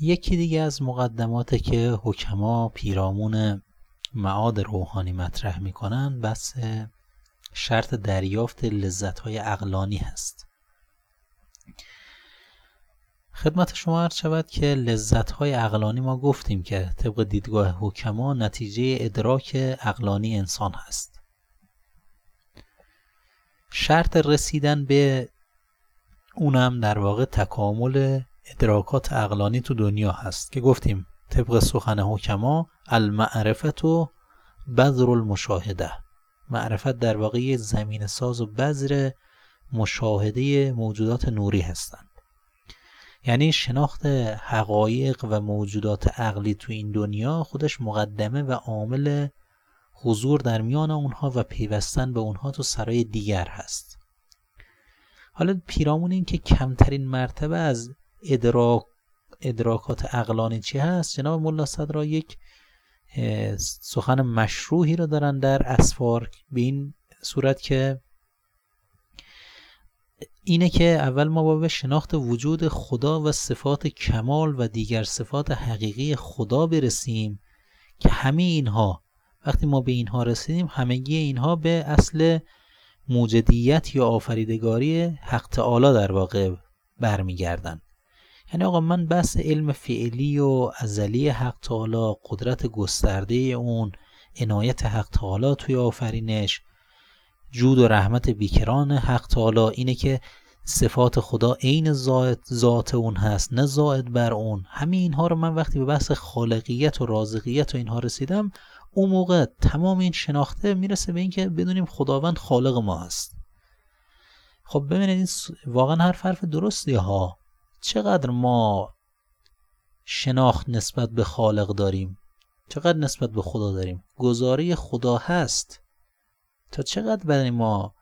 یکی دیگه از مقدمات که حکما پیرامون معاد روحانی مطرح می‌کنن بس شرط دریافت لذت های اقلانی هست. خدمت شما عرض شود که لذت های اقلانی ما گفتیم که طبق دیدگاه حکما نتیجه ادراک اقلانی انسان هست. شرط رسیدن به اونم در واقع تکامل ادراکات اقلانی تو دنیا هست که گفتیم طبق سخن حکما المعرفت و بذر المشاهده معرفت در واقع زمین ساز و بذر مشاهده موجودات نوری هستند. یعنی شناخت حقایق و موجودات عقلی تو این دنیا خودش مقدمه و عامل حضور در میان اونها و پیوستن به اونها تو سرای دیگر هست. حالا پیرامون این که کمترین مرتبه از ادراک ادراکات اقلانی چی هست؟ جناب ملا صدرا یک سخن مشروحی رو دارن در اسفار به این صورت که اینه که اول ما به شناخت وجود خدا و صفات کمال و دیگر صفات حقیقی خدا برسیم که همه اینها وقتی ما به اینها رسیدیم همگی اینها به اصل موجدیت یا آفریدگاری حق تعالی در واقع برمیگردن. یعنی آقا من بس علم فعلی و ازلی حق تعالی قدرت گسترده اون عنایت حق تعالی توی آفرینش جود و رحمت بیکران حق تعالی اینه که صفات خدا عین ذات ذات اون هست نه زائد بر اون. همه اینها رو من وقتی به بحث خالقیت و رازقیت و اینها رسیدم اون موقع تمام این شناخته می‌رسه به اینکه بدونیم خداوند خالق ما هست. خب ببینید این واقعا هر حرف درستی ها. چقدر ما شناخت نسبت به خالق داریم؟ چقدر نسبت به خدا داریم؟ گزاره خدا هست. تا چقدر برای ما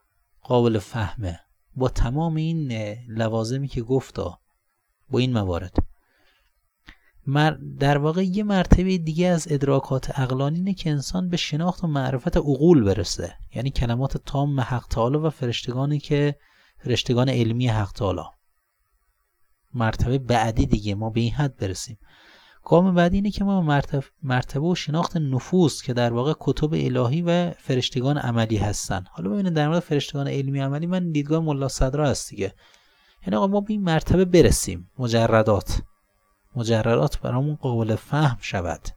قابل فهمه؟ با تمام این لوازمی که گفتا با این موارد. در واقع یه مرتبه دیگه از ادراکات عقلانی اینه که انسان به شناخت و معرفت عقول برسه. یعنی کلمات تام حق تعالی و فرشتگانی که فرشتگان علمی حق تعالی. مرتبه بعدی دیگه ما به این حد برسیم. گام بعدی اینه که ما مرتبه, مرتبه و شناخت نفوس که در واقع کتب الهی و فرشتگان عملی هستن. حالا ببینید در مورد فرشتگان علمی عملی من دیدگاه ملا صدرا هست دیگه. یعنی ما به این مرتبه برسیم. مجردات. مجردات برامون قابل فهم شود.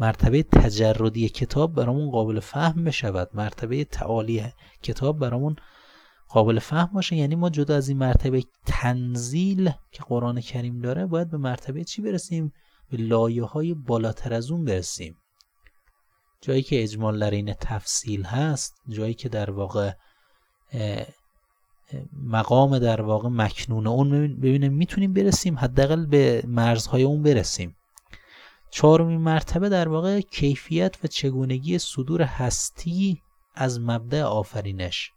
مرتبه تجردی کتاب برامون قابل فهم بشود. مرتبه تعالی کتاب برامون قابل فهم باشه. یعنی ما جدا از این مرتبه تنزیل که قرآن کریم داره باید به مرتبه چی برسیم؟ به لایه های بالاتر از اون برسیم. جایی که اجمال در این تفصیل هست جایی که در واقع مقام در واقع مکنون اون ببینیم می‌تونیم برسیم حداقل به مرزهای اون برسیم. چهارمین مرتبه در واقع کیفیت و چگونگی صدور هستی از مبدع آفرینش.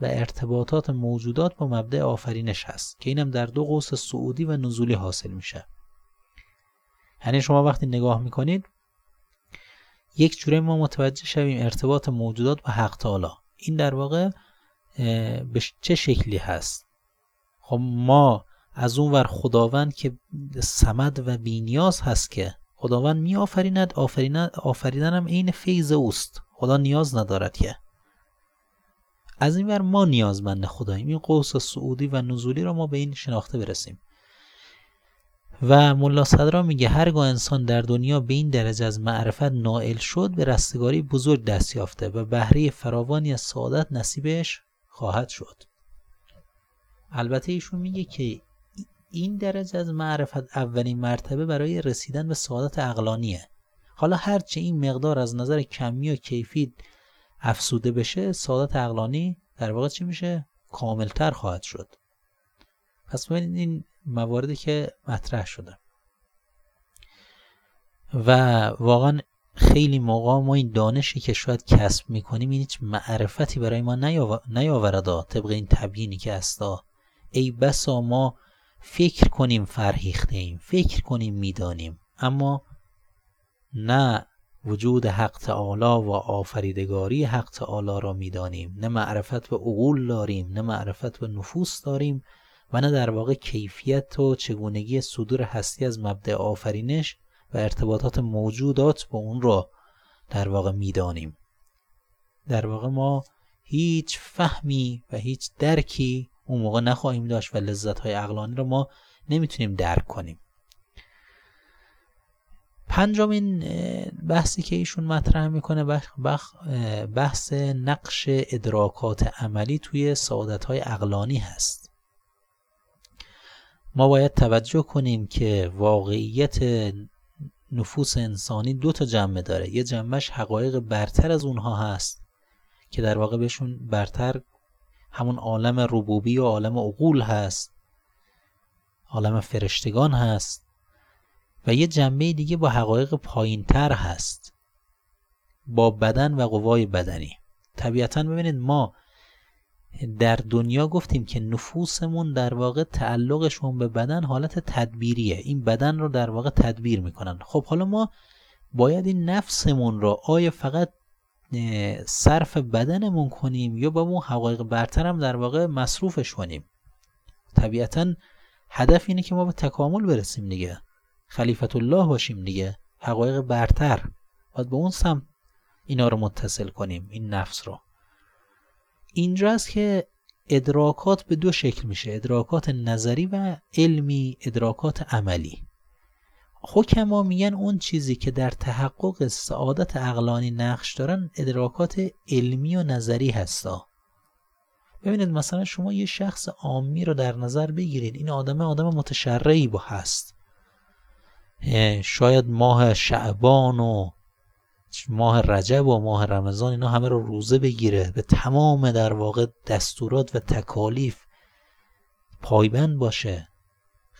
و ارتباطات موجودات با مبدع آفرینش هست که اینم در دو قوس سعودی و نزولی حاصل میشه. یعنی شما وقتی نگاه می‌کنید یک جوره ما متوجه شویم ارتباط موجودات با حق تعالی. این در واقع به چه شکلی هست؟ خب ما از اون ور خداوند که سمد و بینیاز هست که خداوند می آفریند آفریدن هم عین فیض اوست. خدا نیاز ندارد که از این ور ما نیازمند خداییم. این قوس سعودی و نزولی را ما به این شناخته برسیم. و ملا صدرا میگه هرگاه انسان در دنیا به این درجه از معرفت نائل شد به رستگاری بزرگ دست یافته و بهره فراوانی از سعادت نصیبش خواهد شد. البته ایشون میگه که این درجه از معرفت اولین مرتبه برای رسیدن به سعادت اقلانیه حالا هرچه این مقدار از نظر کمی و کیفی افسوده بشه سعادت اقلانی در واقع چی میشه؟ کاملتر خواهد شد. پس ببینید این مواردی که مطرح شده. و واقعا خیلی موقع ما این دانشی که شاید کسب می‌کنیم این هیچ معرفتی برای ما نیاورده طبق این تبیینی که هستا ای بسا ما فکر کنیم فرهیخته ایم فکر کنیم می‌دانیم اما نه وجود حق تعالی و آفریدگاری حق تعالی را می‌دانیم. نه معرفت به عقول داریم نه معرفت به نفوس داریم و نه در واقع کیفیت و چگونگی صدور هستی از مبدع آفرینش و ارتباطات موجودات با اون رو در واقع می‌دانیم. در واقع ما هیچ فهمی و هیچ درکی اون موقع نخواهیم داشت و لذت های عقلانی رو ما نمی‌تونیم درک کنیم. پنجمین بحثی که ایشون مطرح می‌کنه بحث نقش ادراکات عملی توی سعادت های اقلانی هست. ما باید توجه کنیم که واقعیت نفوس انسانی دو تا جنبه داره. یه جنبهش حقایق برتر از اونها هست که در واقع بهشون برتر همون عالم ربوبی و عالم عقول هست عالم فرشتگان هست. و یه جنبه دیگه با حقایق پایین تر هست. با بدن و قوای بدنی. طبیعتا ببینید ما در دنیا گفتیم که نفوسمون در واقع تعلقشون به بدن حالت تدبیریه. این بدن رو در واقع تدبیر می‌کنن. خب حالا ما باید این نفسمون رو آیا فقط صرف بدنمون کنیم یا با اون حقایق برتر در واقع مصروفش کنیم؟ طبیعتا هدف اینه که ما به تکامل برسیم دیگه. خلیفت الله باشیم دیگه. حقایق برتر. باید به اون سم اینا رو متصل کنیم این نفس رو. اینجاست که ادراکات به دو شکل میشه ادراکات نظری و علمی ادراکات عملی. حکما میگن اون چیزی که در تحقق سعادت عقلانی نقش دارن ادراکات علمی و نظری هستا. ببینید مثلا شما یه شخص عامی رو در نظر بگیرید این آدم آدم متشرعی با هست. شاید ماه شعبان و ماه رجب و ماه رمضان اینا همه رو روزه بگیره. به تمام در واقع دستورات و تکالیف پایبند باشه.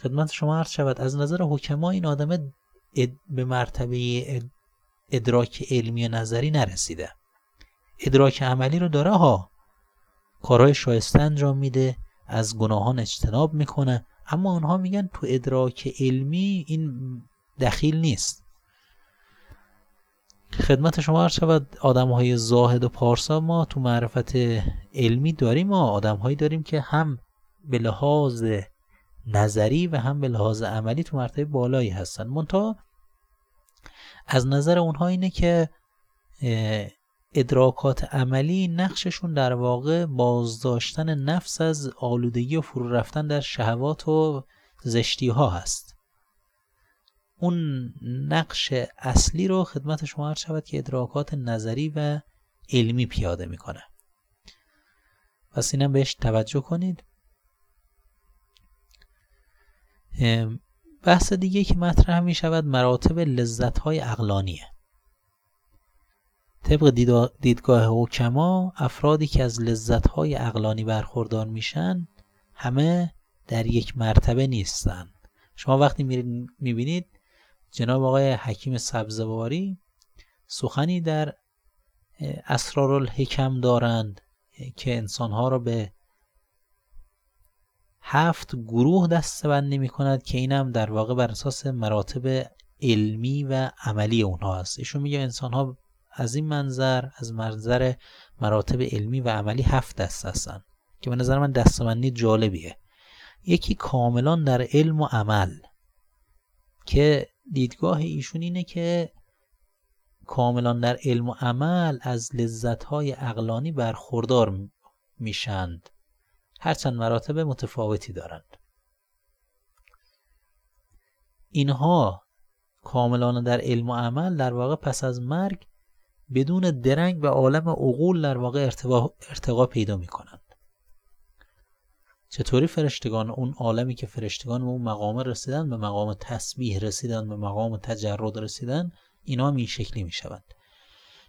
خدمت شما عرض شود از نظر حکما این آدم به مرتبه ادراک علمی و نظری نرسیده. ادراک عملی رو داره ها. کارهای شایسته انجام میده از گناهان اجتناب می‌کنه. اما اونها میگن تو ادراک علمی این دخیل نیست. خدمت شما هر شود آدم های زاهد و پارسا ما تو معرفت علمی داریم ما آدم هایی داریم که هم به لحاظ نظری و هم به لحاظ عملی تو مرتبه بالایی هستن. منتها از نظر اونها اینه که ادراکات عملی نقششون در واقع بازداشتن نفس از آلودگی و فرو رفتن در شهوات و زشتی ها هست. اون نقش اصلی رو خدمت شما هر شود که ادراکات نظری و علمی پیاده می‌کنه. پس اینم بهش توجه کنید. بحث دیگه که مطرح می شود مراتب لذت های اقلانیه طبق دیدگاه حکما افرادی که از لذت های اقلانی برخوردار میشن همه در یک مرتبه نیستن. شما وقتی می‌بینید جناب آقای حکیم سبزواری سخنی در اسرارالحکم دارند که انسانها را به هفت گروه دسته بندی می کند که اینم در واقع بر اساس مراتب علمی و عملی اونها هست ایشون میگه انسان ها از این منظر از منظر مراتب علمی و عملی هفت دست هستن که به نظر من دستبندی جالبیه. یکی کاملان در علم و عمل که دیدگاه ایشون اینه که کاملان در علم و عمل از لذتهای اقلانی برخوردار میشند. هرچند مراتب متفاوتی دارند. اینها کاملان در علم و عمل در واقع پس از مرگ بدون درنگ و عالم عقول در واقع ارتقا, ارتقا پیدا می کنند چطوری فرشتگان اون عالمی که فرشتگان به اون مقام رسیدن به مقام تسبیح رسیدن به مقام تجرد رسیدن اینا هم این شکلی می شوند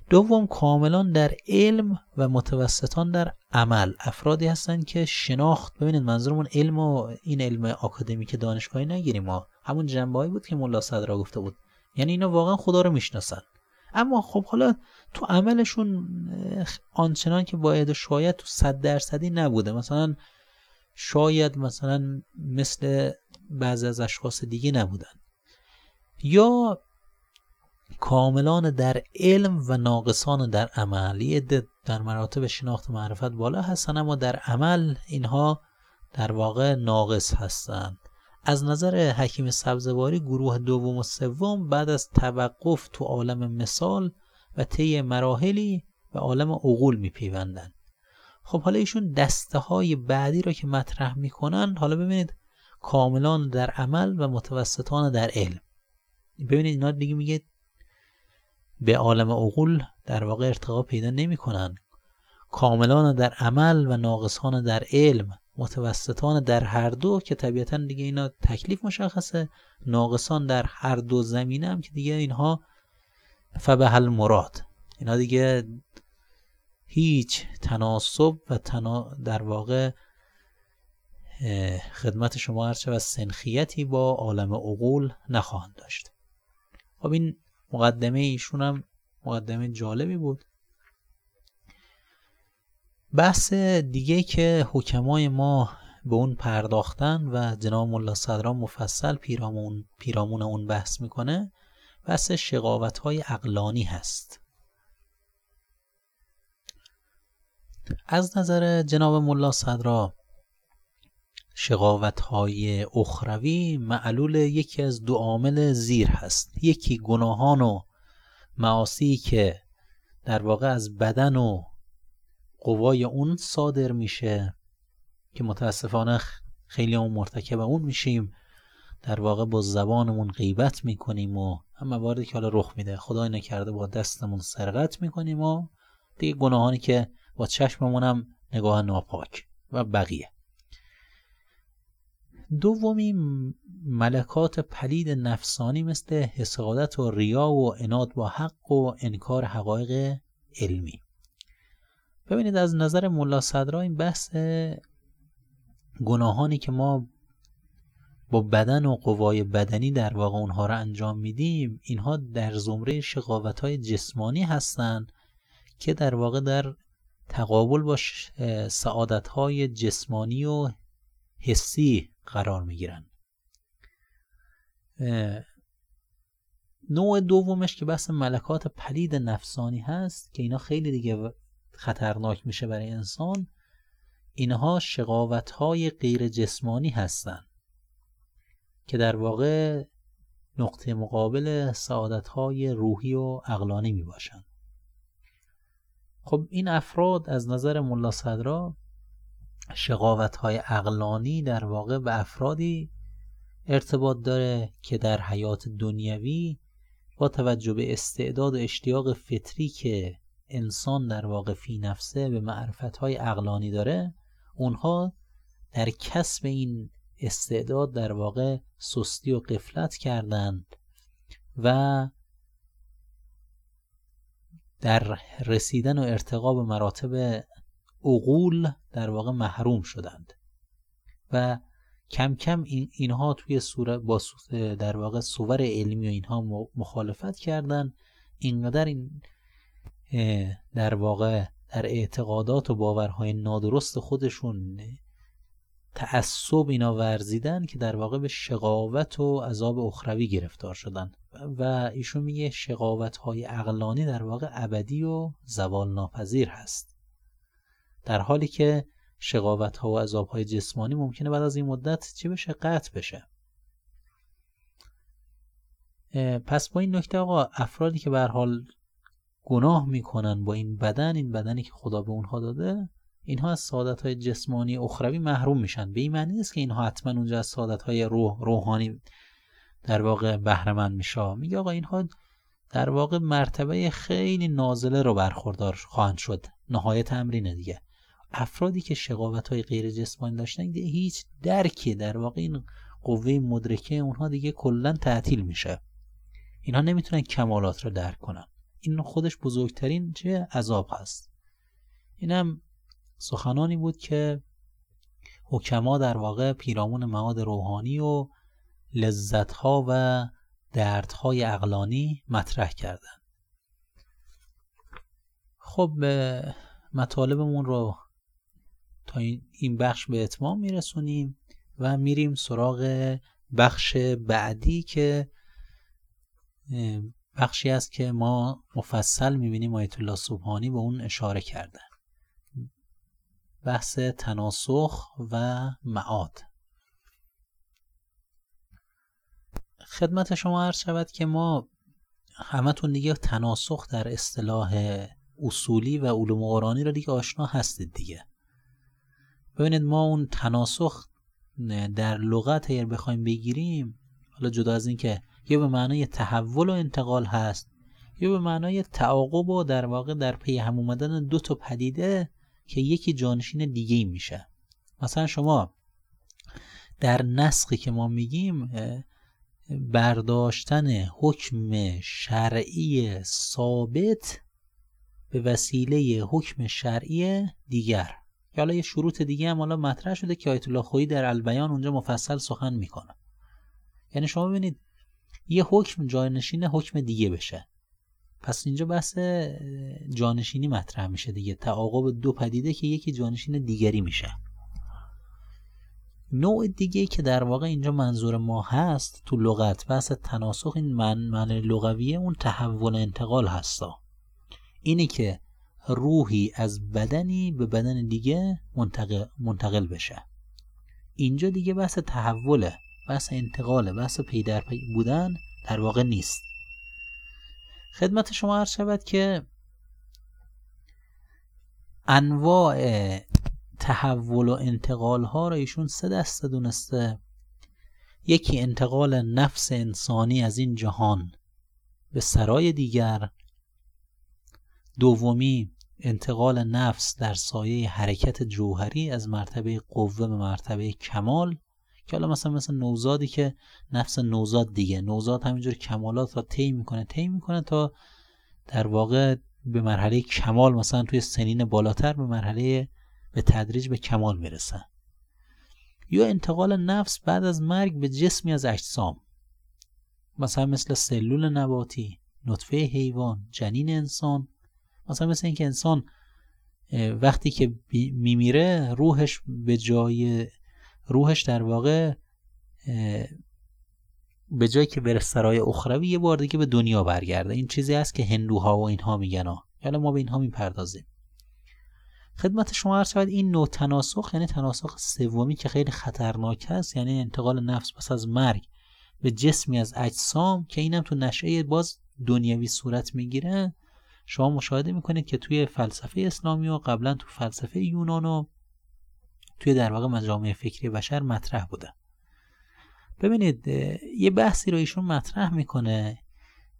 دوم کاملان در علم و متوسطان در عمل. افرادی هستند که شناخت ببینید منظورمون علم و این علم آکادمیک دانشگاهی نگیریم ما. همون جنبه بود که ملا صدرا گفته بود. یعنی اینا واقعا خدا رو می‌شناسن. اما خب حالا تو عملشون آنچنان که باید و شاید تو صد درصدی نبوده. مثلا شاید مثلا مثل بعضی از اشخاص دیگه نبودن. یا کاملان در علم و ناقصان در عمل. در مراتب شناخت معرفت بالا هستن اما در عمل اینها در واقع ناقص هستند از نظر حکیم سبزواری گروه دوم و سوم بعد از توقف تو عالم مثال و طی مراحلی به عالم عقول میپیوندن. خب حالا ایشون دسته های بعدی را که مطرح می‌کنن حالا ببینید کاملان در عمل و متوسطان در علم. ببینید اینا دیگه میگه به عالم عقول در واقع ارتقا پیدا نمی‌کنن. کاملان در عمل و ناقصان در علم متوسطان در هر دو که طبیعتا دیگه اینا تکلیف مشخصه ناقصان در هر دو زمینه هم که دیگه اینها فبه مراد. اینا دیگه هیچ تناسب و تنا در واقع خدمت شما هرچه و سنخیتی با عالم عقول نخواهند داشت. خب این مقدمه ایشون هم مقدمه جالبی بود. بحث دیگه که حکمای ما به اون پرداختن و جناب ملا صدران مفصل پیرامون, پیرامون اون بحث می‌کنه بحث شقاوت های اقلانی هست. از نظر جناب ملا صدرا شقاوت های اخروی معلول یکی از دو عامل زیر هست. یکی گناهان و معاصی که در واقع از بدن و قوای اون صادر میشه که متاسفانه خیلی هم مرتکب اون میشیم. در واقع با زبانمون غیبت می‌کنیم و هم مواردی که حالا رخ میده خدای نکرده با دستمون سرقت می‌کنیم و دیگه گناهانی که با چشممون هم نگاه ناپاک و بقیه. دومی ملکات پلید نفسانی مثل حسادت و ریا و اناد با حق و انکار حقایق علمی. ببینید از نظر ملا صدرا این بحث گناهانی که ما با بدن و قوای بدنی در واقع اونها را انجام میدیم اینها در زمره شقاوت های جسمانی هستند که در واقع در تقابل با سعادت های جسمانی و حسی قرار می‌گیرن نوع دومش که بحث ملکات پلید نفسانی هست که اینا خیلی دیگه خطرناک میشه برای انسان اینها شقاوت های غیر جسمانی هستند که در واقع نقطه مقابل سعادت های روحی و اقلانی می باشند خب این افراد از نظر ملا صدرا شقاوت های اقلانی در واقع به افرادی ارتباط داره که در حیات دنیوی با توجه به استعداد و اشتیاق فطری که انسان در واقع فی نفسه به معرفت های اقلانی داره اونها در کسب این استعداد در واقع سستی و قفلت کردند و در رسیدن و ارتقا به مراتب عقول در واقع محروم شدند. و کم کم این اینها توی صورت با در واقع صور علمی و اینها مخالفت کردند. اینقدر این در واقع در اعتقادات و باورهای نادرست خودشون تعصب اینا ورزیدن که در واقع به شقاوت و عذاب اخروی گرفتار شدن. و ایشون میگه شقاوت های اقلانی در واقع ابدی و زوال ناپذیر هست. در حالی که شقاوت ها و عذاب های جسمانی ممکنه بعد از این مدت چی بشه؟ قطع بشه. پس با این نکته آقا افرادی که به حال گناه می‌کنن با این بدن این بدنی که خدا به اونها داده اینها از سعادت های جسمانی اخروی محروم میشن. به این معنی نیست که اینها حتما اونجا از سعادت های روح روحانی در واقع بهره میشه. میگه آقا اینها در واقع مرتبه خیلی نازله رو برخوردار خواهند شد. نهایت امرینه دیگه. افرادی که شقاوت های غیر جسمانی داشتن دیگه هیچ درکی در واقع این قوه مدرکه اونها دیگه کلا تعطیل میشه. اینها نمی‌تونن کمالات رو درک کنن. این خودش بزرگترین چه عذاب هست. اینم سخنانی بود که حکما در واقع پیرامون مواد روحانی و لذتها و دردهای اقلانی مطرح کردن. خب مطالبمون رو تا این بخش به اتمام میرسونیم و میریم سراغ بخش بعدی که بخشی است که ما مفصل می‌بینیم آیت الله سبحانی به اون اشاره کردن. بحث تناسخ و معاد. خدمت شما عرض شود که ما همتون دیگه تناسخ در اصطلاح اصولی و علوم قرآنی را دیگه آشنا هستید دیگه. ببینید ما اون تناسخ در لغت اگر بخوایم بگیریم حالا جدا از اینکه یا به معنای تحول و انتقال هست یا به معنای تعاقب و در واقع در پی هم اومدن دو تا پدیده که یکی جانشین دیگه میشه. مثلا شما در نسخی که ما میگیم برداشتن حکم شرعی ثابت به وسیله حکم شرعی دیگر. حالا یه شروط دیگه هم حالا مطرح شده که آیت الله خویی در البیان اونجا مفصل سخن می‌کنه. یعنی شما ببینید یه حکم جانشین حکم دیگه بشه. پس اینجا بحث جانشینی مطرح میشه دیگه. تعاقب دو پدیده که یکی جانشین دیگری میشه. نوع دیگه که در واقع اینجا منظور ما هست تو لغت بحث تناسخ این من معنی لغویه اون تحول انتقال هستا. اینه که روحی از بدنی به بدن دیگه منتقل, منتقل بشه. اینجا دیگه بحث تحوله بحث انتقاله بحث پی در پی بودن در واقع نیست. خدمت شما عرض شود که انواع تحول و انتقال ها را ایشون سه دسته دونسته. یکی انتقال نفس انسانی از این جهان به سرای دیگر. دومی انتقال نفس در سایه حرکت جوهری از مرتبه قوه به مرتبه کمال که حالا مثلا مثلا نوزادی که نفس نوزاد دیگه. نوزاد همینجور کمالات را طی می‌کنه طی می‌کنه تا در واقع به مرحله کمال مثلا توی سنین بالاتر به مرحله به تدریج به کمال می‌رسه یا انتقال نفس بعد از مرگ به جسمی از اجسام. مثلا مثل سلول نباتی نطفه حیوان جنین انسان. مثلا مثل اینکه انسان وقتی که میمیره روحش به جای روحش در واقع به جایی که بره سرای اخروی یه بار دیگه به دنیا برگرده. این چیزی است که هندوها و اینها میگن حالا ما به اینها می‌پردازیم. خدمت شما عرض شود این نوع تناسخ یعنی تناسخ سومی که خیلی خطرناک است یعنی انتقال نفس پس از مرگ به جسمی از اجسام که اینم تو نشعه باز دنیوی صورت می‌گیره. شما مشاهده می‌کنید که توی فلسفه اسلامی و قبلا تو فلسفه یونان و توی در واقع مجامع فکری بشر مطرح بوده. ببینید یه بحثی رو ایشون مطرح می‌کنه.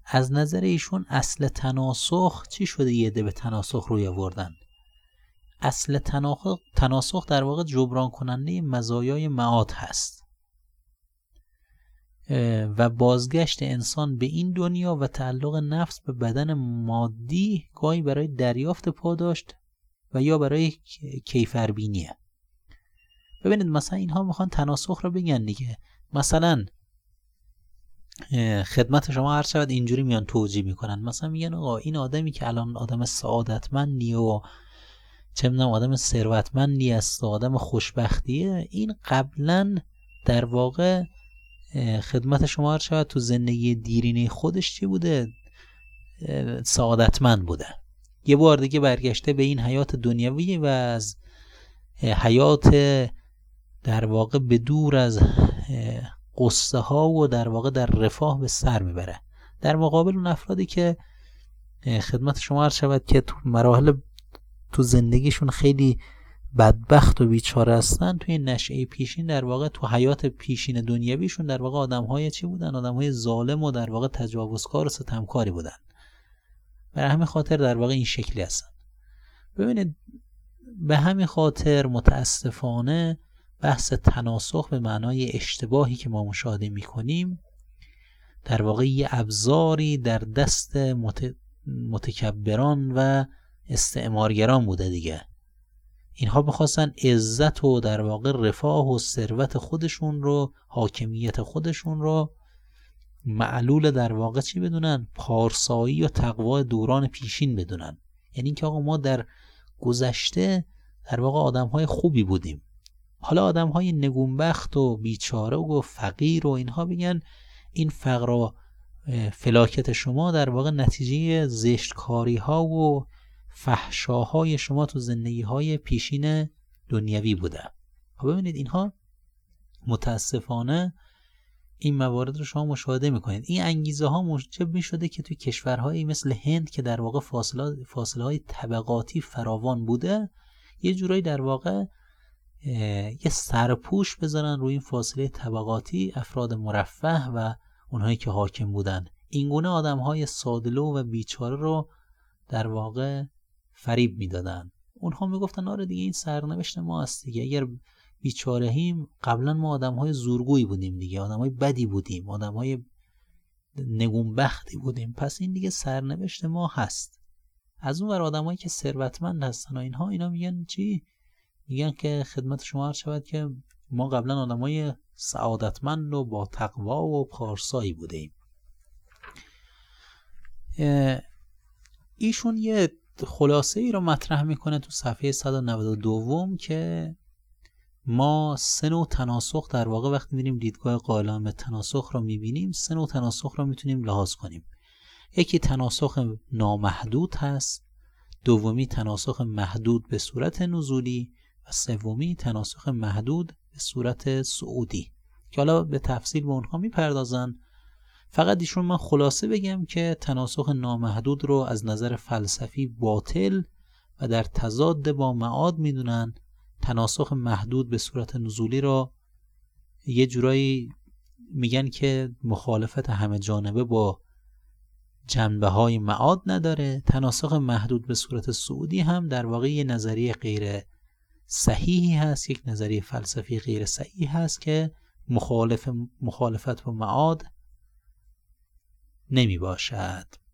از نظر ایشون اصل تناسخ چی شده؟ یه به تناسخ روی آوردن. اصل تناسخ در واقع جبران کننده مزایای معاد هست. و بازگشت انسان به این دنیا و تعلق نفس به بدن مادی گاهی برای دریافت پاداشت و یا برای کیفربینیه ببینید مثلا اینها می‌خوان تناسخ رو بگن دیگه. مثلا خدمت شما هر شود اینجوری میان توجیه می‌کنن. مثلا میگن آقا این آدمی که الان آدم سعادتمندی و چه می‌دونم آدم ثروتمندی است و آدم خوشبختیه. این قبلا در واقع خدمت شما هر شود تو زندگی دیرینه خودش چی بوده؟ سعادتمند بوده. یه بار دیگه برگشته به این حیات دنیوی و از حیات در واقع به دور از قصه ها و در واقع در رفاه به سر می‌بره. در مقابل اون افرادی که خدمت شما عرض شود که تو مراحل تو زندگیشون خیلی بدبخت و بیچاره هستن توی نشعه پیشین در واقع تو حیات پیشین دنیویشون در واقع آدم های چی بودن؟ آدم های ظالم و در واقع تجاوزکار و ستمکاری بودن. برای همین خاطر در واقع این شکلی هستن. ببینید به همین خاطر متاسفانه بحث تناسخ به معنای اشتباهی که ما مشاهده می‌کنیم در واقع یه ابزاری در دست متکبران و استعمارگران بوده دیگه. اینها بخواستن عزت و در واقع رفاه و ثروت خودشون رو حاکمیت خودشون رو معلول در واقع چی بدونن؟ پارسایی و تقوا دوران پیشین بدونن. یعنی اینکه آقا ما در گذشته در واقع آدم های خوبی بودیم. حالا آدم های نگونبخت و بیچاره و فقیر و اینها بگن این فقر و فلاکت شما در واقع نتیجه زشتکاری ها و فحشاهای شما تو زندگی های پیشین دنیوی بوده. خب ببینید اینها متاسفانه این موارد رو شما مشاهده می‌کنید. این انگیزه ها موجب می شده که توی کشورهایی مثل هند که در واقع فاصله, فاصله های طبقاتی فراوان بوده یه جورایی در واقع یه سرپوش بذارن روی این فاصله طبقاتی افراد مرفه و اونهایی که حاکم بودن. اینگونه آدم های سادلو و بیچاره رو در واقع فریب می‌دادن. اونها می‌گفتن آره دیگه این سرنوشت ما است دیگه. اگر بیچارهیم قبلا ما آدم های زورگویی بودیم دیگه. آدم های بدی بودیم. آدم های نگونبختی بودیم. پس این دیگه سرنوشت ما هست. از اون ور آدمایی که ثروتمند هستن و اینها اینا میگن چی؟ میگن که خدمت شما عرض شود که ما قبلا آدمای سعادتمند و با تقوا و پارسایی بودیم. ایشون یه خلاصه ای رو مطرح می‌کنه تو صفحه 192 که ما سه نوع تناسخ در واقع وقتی میریم دیدگاه قائلان تناسخ رو می‌بینیم سه نوع تناسخ رو می‌تونیم لحاظ کنیم. یکی تناسخ نامحدود هست دومی تناسخ محدود به صورت نزولی و سومی تناسخ محدود به صورت سعودی. که حالا به تفصیل به اونها می‌پردازن. فقط ایشون من خلاصه بگم که تناسخ نامحدود رو از نظر فلسفی باطل و در تضاد با معاد می‌دونن. تناسخ محدود به صورت نزولی را یه جورایی میگن که مخالفت همه جانبه با جنبه های معاد نداره. تناسخ محدود به صورت سعودی هم در واقع یه نظریه غیر صحیحی هست یک نظریه فلسفی غیر صحیح هست که مخالف مخالفت با معاد نمی باشد